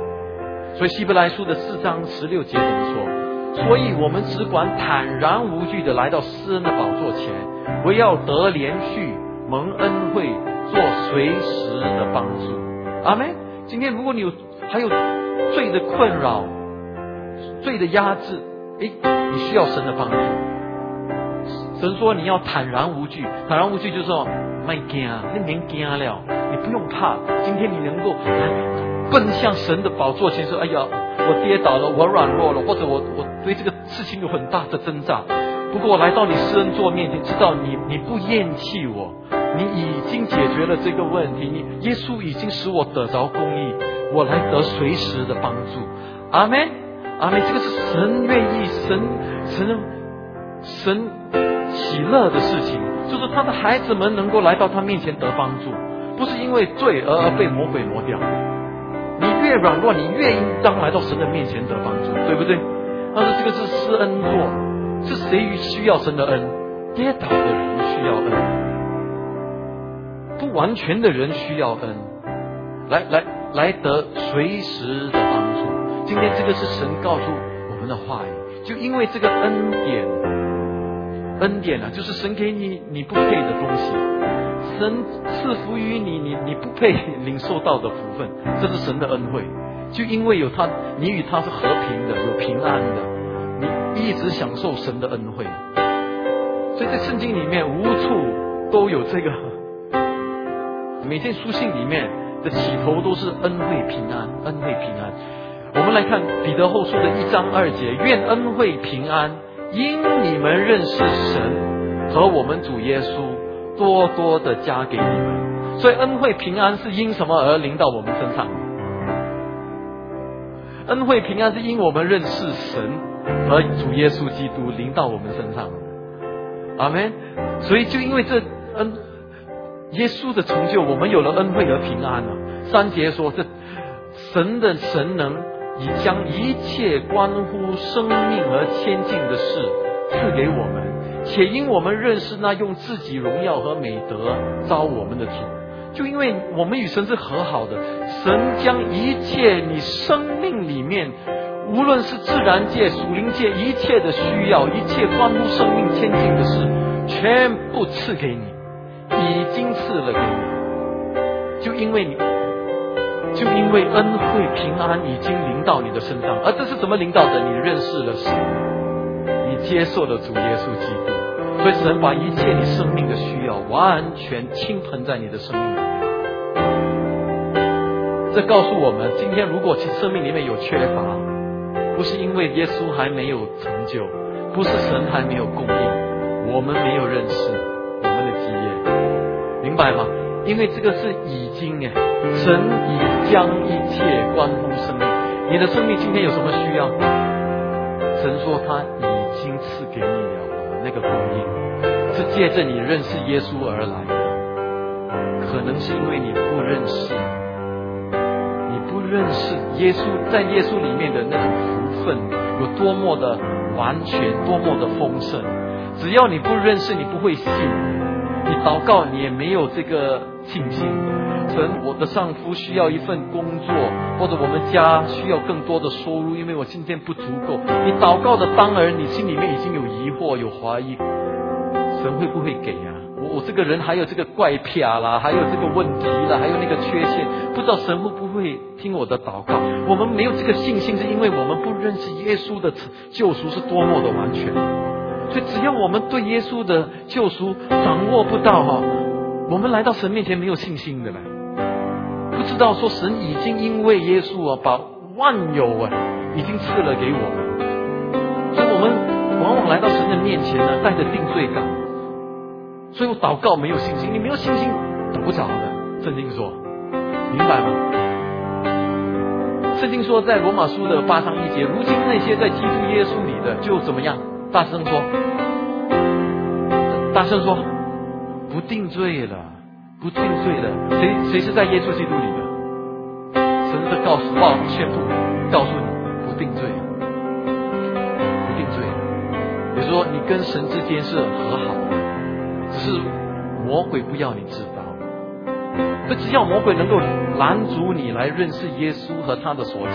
所以希伯来书的四章十六节怎么说？所以我们只管坦然无惧的来到私人的宝座前，不要得连续蒙恩惠，做随时的帮助。阿门。今天如果你有还有罪的困扰，罪的压制。哎，你需要神的帮助。神说你要坦然无惧，坦然无惧就是说，没惊，你别惊了，你不用怕。今天你能够奔向神的宝座前说，哎呀，我跌倒了，我软弱了，或者我我对这个事情有很大的挣扎。不过我来到你施恩座面前，知道你你不厌弃我，你已经解决了这个问题，你耶稣已经使我得着公义，我来得随时的帮助。阿门。阿妹，这个是神愿意，神神神喜乐的事情，就是他的孩子们能够来到他面前得帮助，不是因为罪而而被魔鬼挪掉。你越软弱，你越应当来到神的面前得帮助，对不对？但是这个是施恩座，是谁需要神的恩？跌倒的人需要恩，不完全的人需要恩，来来来得随时的帮助。今天这个是神告诉我们的话语，就因为这个恩典，恩典啊，就是神给你你不配的东西，神赐福于你你你不配领受到的福分，这是神的恩惠。就因为有他，你与他是和平的，有平安的，你一直享受神的恩惠。所以在圣经里面无处都有这个，每天书信里面的起头都是恩惠平安，恩惠平安。我们来看彼得后书的一章二节，愿恩惠平安因你们认识神和我们主耶稣，多多的加给你们。所以恩惠平安是因什么而临到我们身上？恩惠平安是因我们认识神和主耶稣基督临到我们身上，阿门。所以就因为这恩耶稣的成就，我们有了恩惠和平安了。三节说，这神的神能已将一切关乎生命和千进的事赐给我们，且因我们认识那用自己荣耀和美德招我们的主。就因为我们与神是和好的，神将一切你生命里面，无论是自然界、属灵界一切的需要，一切关乎生命前进的事，全部赐给你，已经赐了给你。就因为你，就因为恩惠平安已经临到你的身上，而这是怎么临到的？你认识了神，你接受了主耶稣基督。所以神把一切你生命的需要完全倾盆在你的生命里。这告诉我们，今天如果其生命里面有缺乏，不是因为耶稣还没有成就，不是神还没有供应，我们没有认识我们的基业，明白吗？因为这个是已经哎，神已将一切关乎生命。你的生命今天有什么需要？神说他已经赐给你了。那个供应是借着你认识耶稣而来的，可能是因为你不认识，你不认识耶稣在耶稣里面的那种份有多么的完全，多么的丰盛。只要你不认识，你不会信，你祷告你也没有这个信心。神，我的丈夫需要一份工作，或者我们家需要更多的收入，因为我今天不足够。你祷告的当儿，你心里面已经有疑惑、有怀疑，神会不会给啊？我这个人还有这个怪癖啦，还有这个问题啦，还有那个缺陷，不知道神会不会听我的祷告？我们没有这个信心，是因为我们不认识耶稣的救赎是多么的完全。所以，只要我们对耶稣的救赎掌握不到哈，我们来到神面前没有信心的嘞。不知道说神已经因为耶稣啊，把万有啊，已经赐了给我们，所以我们往往来到神的面前呢，带着定罪感，所以我祷告没有信心，你没有信心得不着的。圣经说，明白吗？圣经说在罗马书的八章一节，如今那些在基督耶稣里的，就怎么样？大声说，大声说，不定罪了。不定罪了，谁谁是在耶稣基督里的？神是告诉、报、宣布、告诉你不定罪，不定罪。比如说，你跟神之间是和好的，是魔鬼不要你知道。这只要魔鬼能够拦阻你来认识耶稣和他的所成，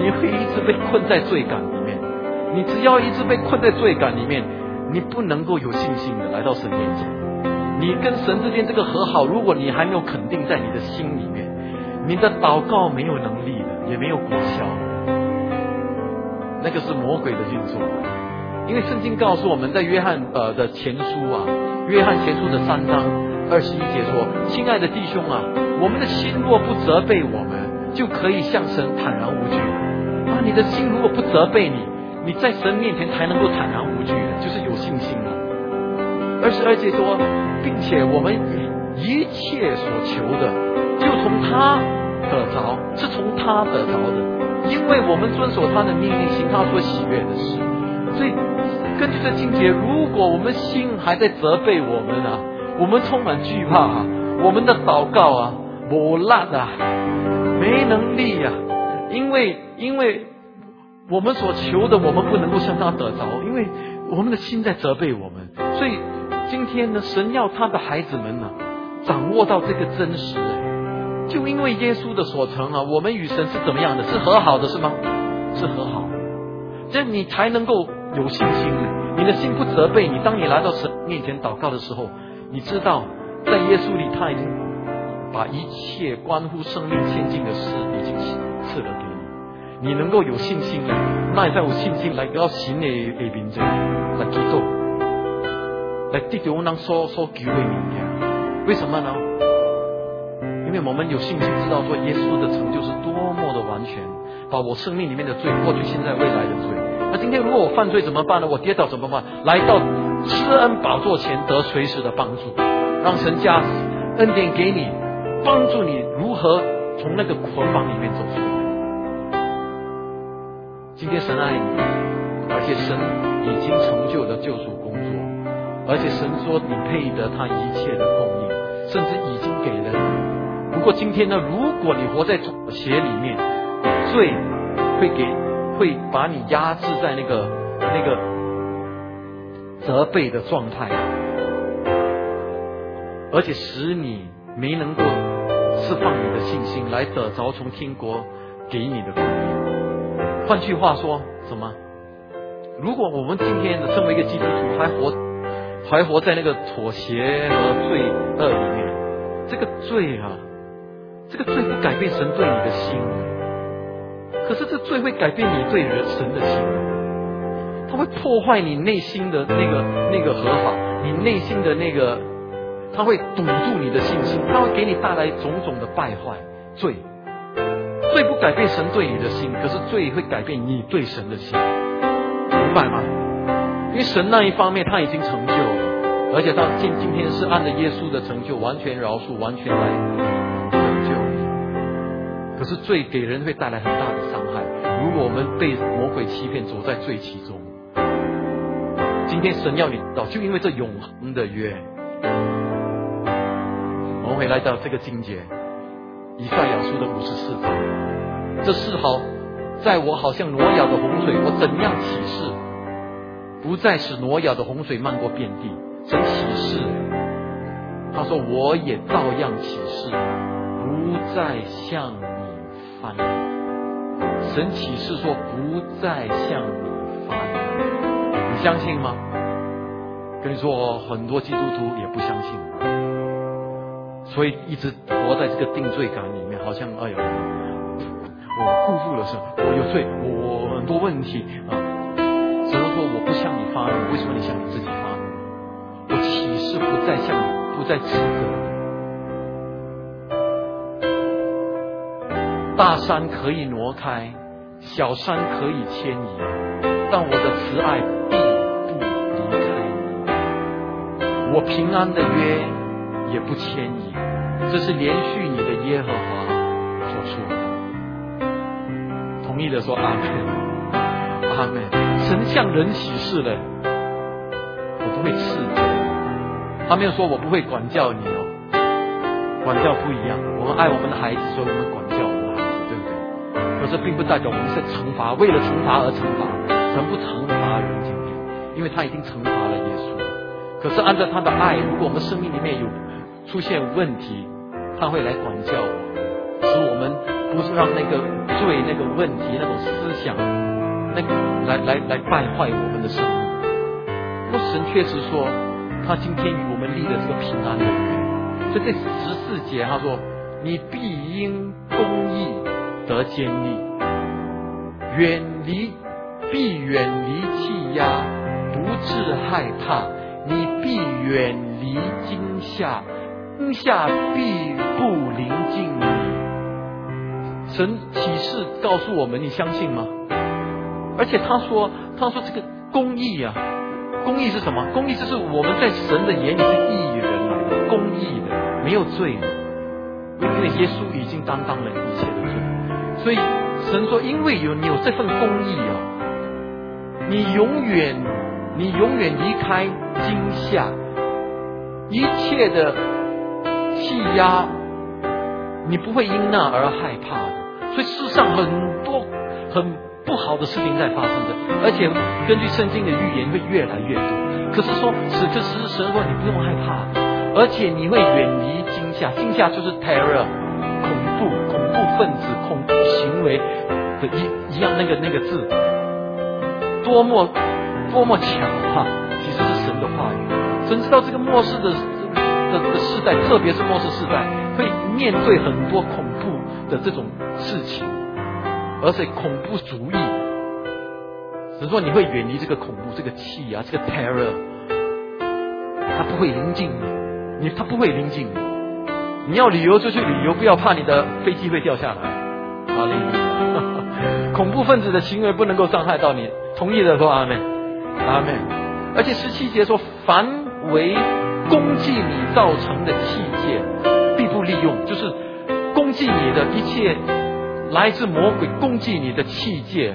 你会一直被困在罪感里面。你只要一直被困在罪感里面，你不能够有信心的来到神面前。你跟神之间这个和好，如果你还没有肯定在你的心里面，你的祷告没有能力的，也没有果效，那个是魔鬼的运作。因为圣经告诉我们在约翰呃的前书啊，约翰前书的三章二十一节说：“亲爱的弟兄啊，我们的心若不责备我们，就可以向神坦然无惧。啊，你的心如果不责备你，你在神面前才能够坦然无惧，就是有信心了。”二十二节说。并且我们一切所求的，就从他得着，是从他得着的，因为我们遵守他的命令，行他所喜悦的事。所以根据这境界，如果我们心还在责备我们啊，我们充满惧怕啊，我们的祷告啊，磨烂啊，没能力呀，因为因为我们所求的，我们不能够向他得着，因为我们的心在责备我们，所以今天呢，神要他的孩子们呢，掌握到这个真实，就因为耶稣的所成啊，我们与神是怎么样的？是和好的，是吗？是和好，这你才能够。有信心，你的心不责备你。当你来到神面前祷告的时候，你知道在耶稣里他已经把一切关乎生命前进的事已经赐了给你。你能够有信心的，那在有信心来到神的里面这来祈祷，来得到我们所所求的物件。为什么呢？因为我们有信心知道说耶稣的成就是多么的完全，把我生命里面的罪，过去、现在、未来的罪。那今天如果我犯罪怎么办呢？我跌倒怎么办？来到施恩宝座前得随时的帮助，让神加恩典给你，帮助你如何从那个捆绑里面走出来。今天神爱你，而且神已经成就了救赎工作，而且神说你配得他一切的供应，甚至已经给了你。不过今天呢，如果你活在妥协里面，罪会给。会把你压制在那个那个责备的状态，而且使你没能够释放你的信心来得着从天国给你的供应。换句话说，什么？如果我们今天的这么一个基督徒，还活还活在那个妥协和罪恶里面，这个罪啊，这个罪不改变神对你的心。可是这罪会改变你对人神的心，它会破坏你内心的那个那个和好，你内心的那个，它会堵住你的信心，它会给你带来种种的败坏。罪，罪不改变神对你的心，可是罪会改变你对神的心，明白吗？因为神那一方面他已经成就了，而且到今今天是按着耶稣的成就，完全饶恕，完全来。可是罪给人会带来很大的伤害。如果我们被魔鬼欺骗，走在罪其中，今天神要你到，就因为这永恒的约，我们会来到这个境界。以赛亚书的五十四章，这是好，在我好像挪亚的洪水，我怎样起誓，不再使挪亚的洪水漫过遍地。神起誓，他说我也照样起誓，不再像。神启示说不再向你发怒，你相信吗？跟你说，很多基督徒也不相信，所以一直活在这个定罪感里面，好像哎呀，我辜负了神，我有罪，我我很多问题啊。神说我不向你发怒，为什么你向你自己发怒？我启示不再向你，不再指责。大山可以挪开，小山可以迁移，但我的慈爱必不离开你。我平安的约也不迁移，这是连续你的耶和华所说的。同意的说阿门，阿门。神向人启示了，我不会斥责。他没有说我不会管教你哦，管教不一样。我们爱我们的孩子，所以我们管。可是并不代表我们是惩罚，为了惩罚而惩罚，神不惩罚人，今天，因为他已经惩罚了耶稣。可是按照他的爱，如果我们生命里面有出现问题，他会来管教我，使我们不是让那个罪、那个问题、那种思想，那来来来败坏我们的生命。那神确实说，他今天与我们立的这个平安的约。所以这十四节他说，你必因公义。得坚立，远离，必远离气压，不致害怕。你必远离惊吓，惊吓必不临近你。神启示告诉我们，你相信吗？而且他说，他说这个公义啊，公义是什么？公义就是我们在神的眼里是义人来的，公义的，没有罪的，因为耶稣已经担当了一切的罪。所以神说，因为有你有这份公义哦，你永远你永远离开惊吓，一切的气压，你不会因那而害怕的。所以世上很多很不好的事情在发生着，而且根据圣经的预言会越来越多。可是说此刻此时神说你不用害怕，而且你会远离惊吓，惊吓就是 terror，为的一一样那个那个字，多么。多么巧哈！其实是神的话语。神知道这个末世的的的世代，特别是末世世代，会面对很多恐怖的这种事情，而且恐怖主义。只是说你会远离这个恐怖，这个气啊，这个 terror，他不会临近你，你他不会临近你。你要旅游就去旅游，不要怕你的飞机会掉下来。好嘞，恐怖分子的行为不能够伤害到你。同意的说阿妹。阿门。而且十七节说，凡为攻击你造成的器械，必不利用。就是攻击你的一切来自魔鬼攻击你的器械，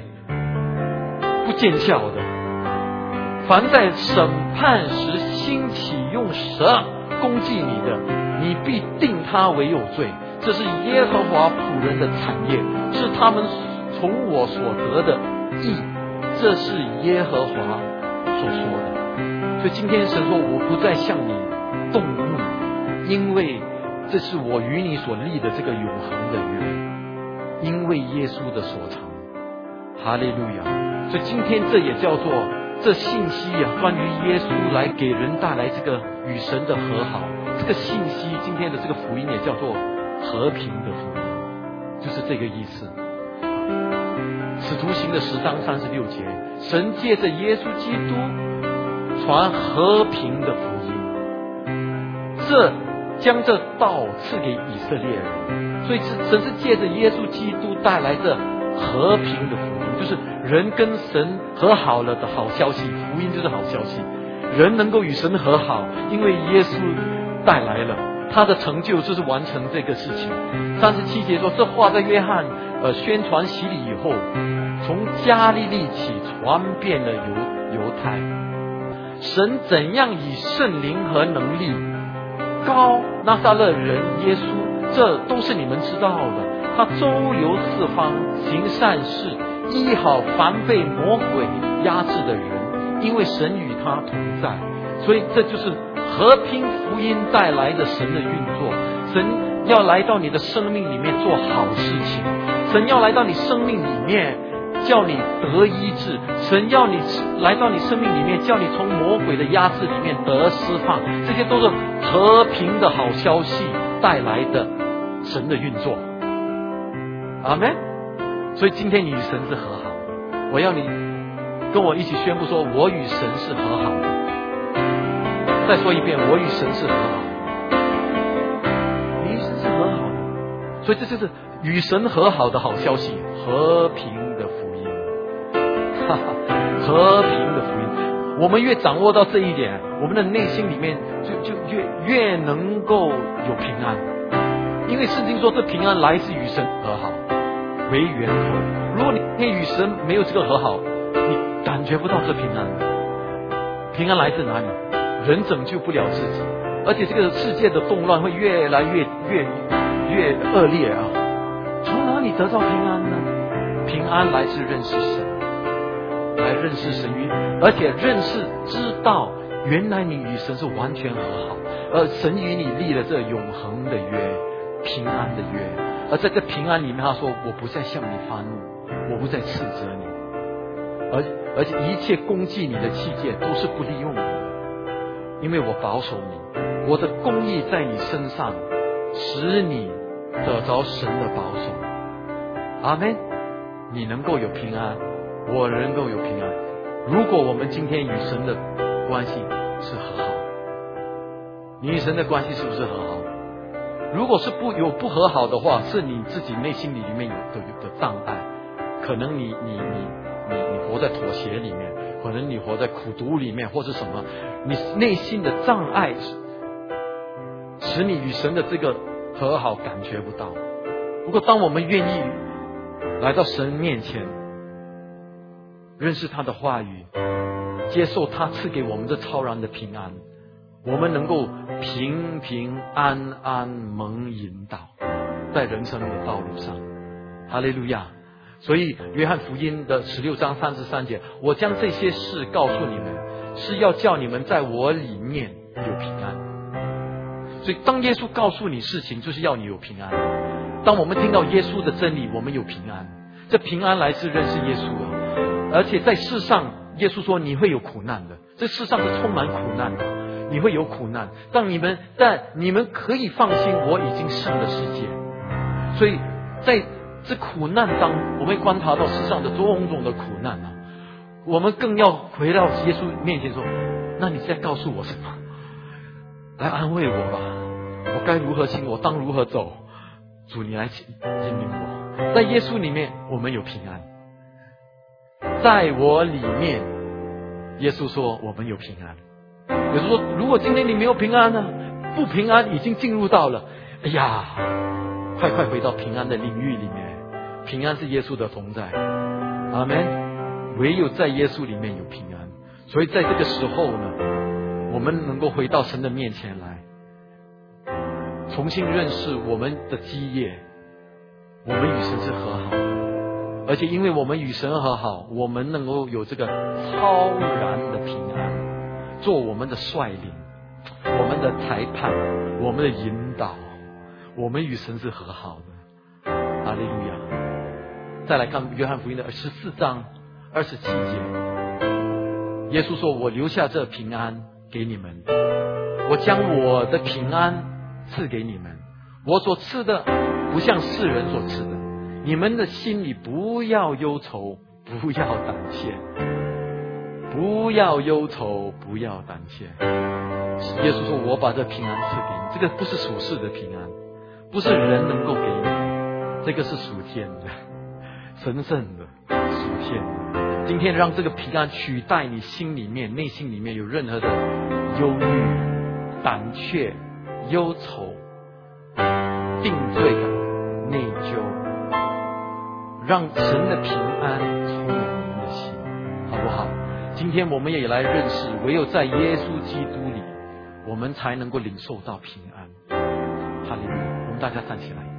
不见效的。凡在审判时兴起用蛇攻击你的，你必定他为有罪。这是耶和华仆人的产业，是他们从我所得的义。这是耶和华。所说的，所以今天神说：“我不再向你动怒，因为这是我与你所立的这个永恒的约，因为耶稣的所成。”哈利路亚！所以今天这也叫做这信息啊，关于耶稣来给人带来这个与神的和好，这个信息今天的这个福音也叫做和平的福音，就是这个意思。使徒行的十章三十六节，神借着耶稣基督传和平的福音，这将这道赐给以色列人。所以是神是借着耶稣基督带来的和平的福音，就是人跟神和好了的好消息。福音就是好消息，人能够与神和好，因为耶稣带来了他的成就，就是完成这个事情。三十七节说，这话在约翰呃宣传洗礼以后。从加利利起传遍了犹犹太，神怎样以圣灵和能力高拿撒勒人耶稣，这都是你们知道的。他周游四方行善事，医好凡被魔鬼压制的人，因为神与他同在。所以这就是和平福音带来的神的运作。神要来到你的生命里面做好事情，神要来到你生命里面。叫你得医治，神要你来到你生命里面，叫你从魔鬼的压制里面得释放，这些都是和平的好消息带来的神的运作。阿门。所以今天你与神是和好，我要你跟我一起宣布说，我与神是和好的。再说一遍，我与神是和好的，你与神是和好的，所以这就是与神和好的好消息，和平的福音，哈哈。和平的福音，我们越掌握到这一点，我们的内心里面就就越越能够有平安。因为圣经说，这平安来自与神和好为源头。如果你与神没有这个和好，你感觉不到这平安。平安来自哪里？人拯救不了自己，而且这个世界的动乱会越来越越越恶劣啊！从哪里得到平安呢？平安来自认识神。来认识神与，而且认识知道，原来你与神是完全和好，而神与你立了这永恒的约，平安的约。而在这平安里面，他说：“我不再向你发怒，我不再斥责你，而而且一切攻击你的器械都是不利用的，因为我保守你，我的公义在你身上，使你得着神的保守。阿门。你能够有平安。”我能够有平安。如果我们今天与神的关系是和好，你与神的关系是不是和好？如果是不有不和好的话，是你自己内心里里面有的有的障碍。可能你你你你你活在妥协里面，可能你活在苦读里面，或者什么，你内心的障碍使你与神的这个和好感觉不到。不过，当我们愿意来到神面前。认识他的话语，接受他赐给我们的超然的平安，我们能够平平安安蒙引导，在人生的道路上。哈利路亚！所以约翰福音的十六章三十三节，我将这些事告诉你们，是要叫你们在我里面有平安。所以当耶稣告诉你事情，就是要你有平安。当我们听到耶稣的真理，我们有平安。这平安来自认识耶稣啊！而且在世上，耶稣说你会有苦难的，这世上是充满苦难的，你会有苦难。但你们，但你们可以放心，我已经胜了世界。所以在这苦难当，我们观察到世上的种种的苦难啊，我们更要回到耶稣面前说：那你在告诉我什么？来安慰我吧，我该如何行？我当如何走？主，你来引领我。在耶稣里面，我们有平安；在我里面，耶稣说我们有平安。也就是说，如果今天你没有平安呢？不平安已经进入到了，哎呀，快快回到平安的领域里面。平安是耶稣的同在，阿门。唯有在耶稣里面有平安，所以在这个时候呢，我们能够回到神的面前来。重新认识我们的基业，我们与神是和好，而且因为我们与神和好，我们能够有这个超然的平安，做我们的率领，我们的裁判，我们的引导，我们与神是和好的。阿利路亚！再来看约翰福音的十四章二十七节，耶稣说：“我留下这平安给你们，我将我的平安。”赐给你们，我所赐的不像世人所赐的。你们的心里不要忧愁，不要胆怯，不要忧愁，不要胆怯。耶稣说：“我把这平安赐给你，这个不是属世的平安，不是人能够给你，这个是属天的、神圣的、属天。今天让这个平安取代你心里面、内心里面有任何的忧郁、胆怯。”忧愁、定罪感、内疚，让神的平安充满我们的心，好不好？今天我们也来认识，唯有在耶稣基督里，我们才能够领受到平安。哈利路亚！我们大家站起来。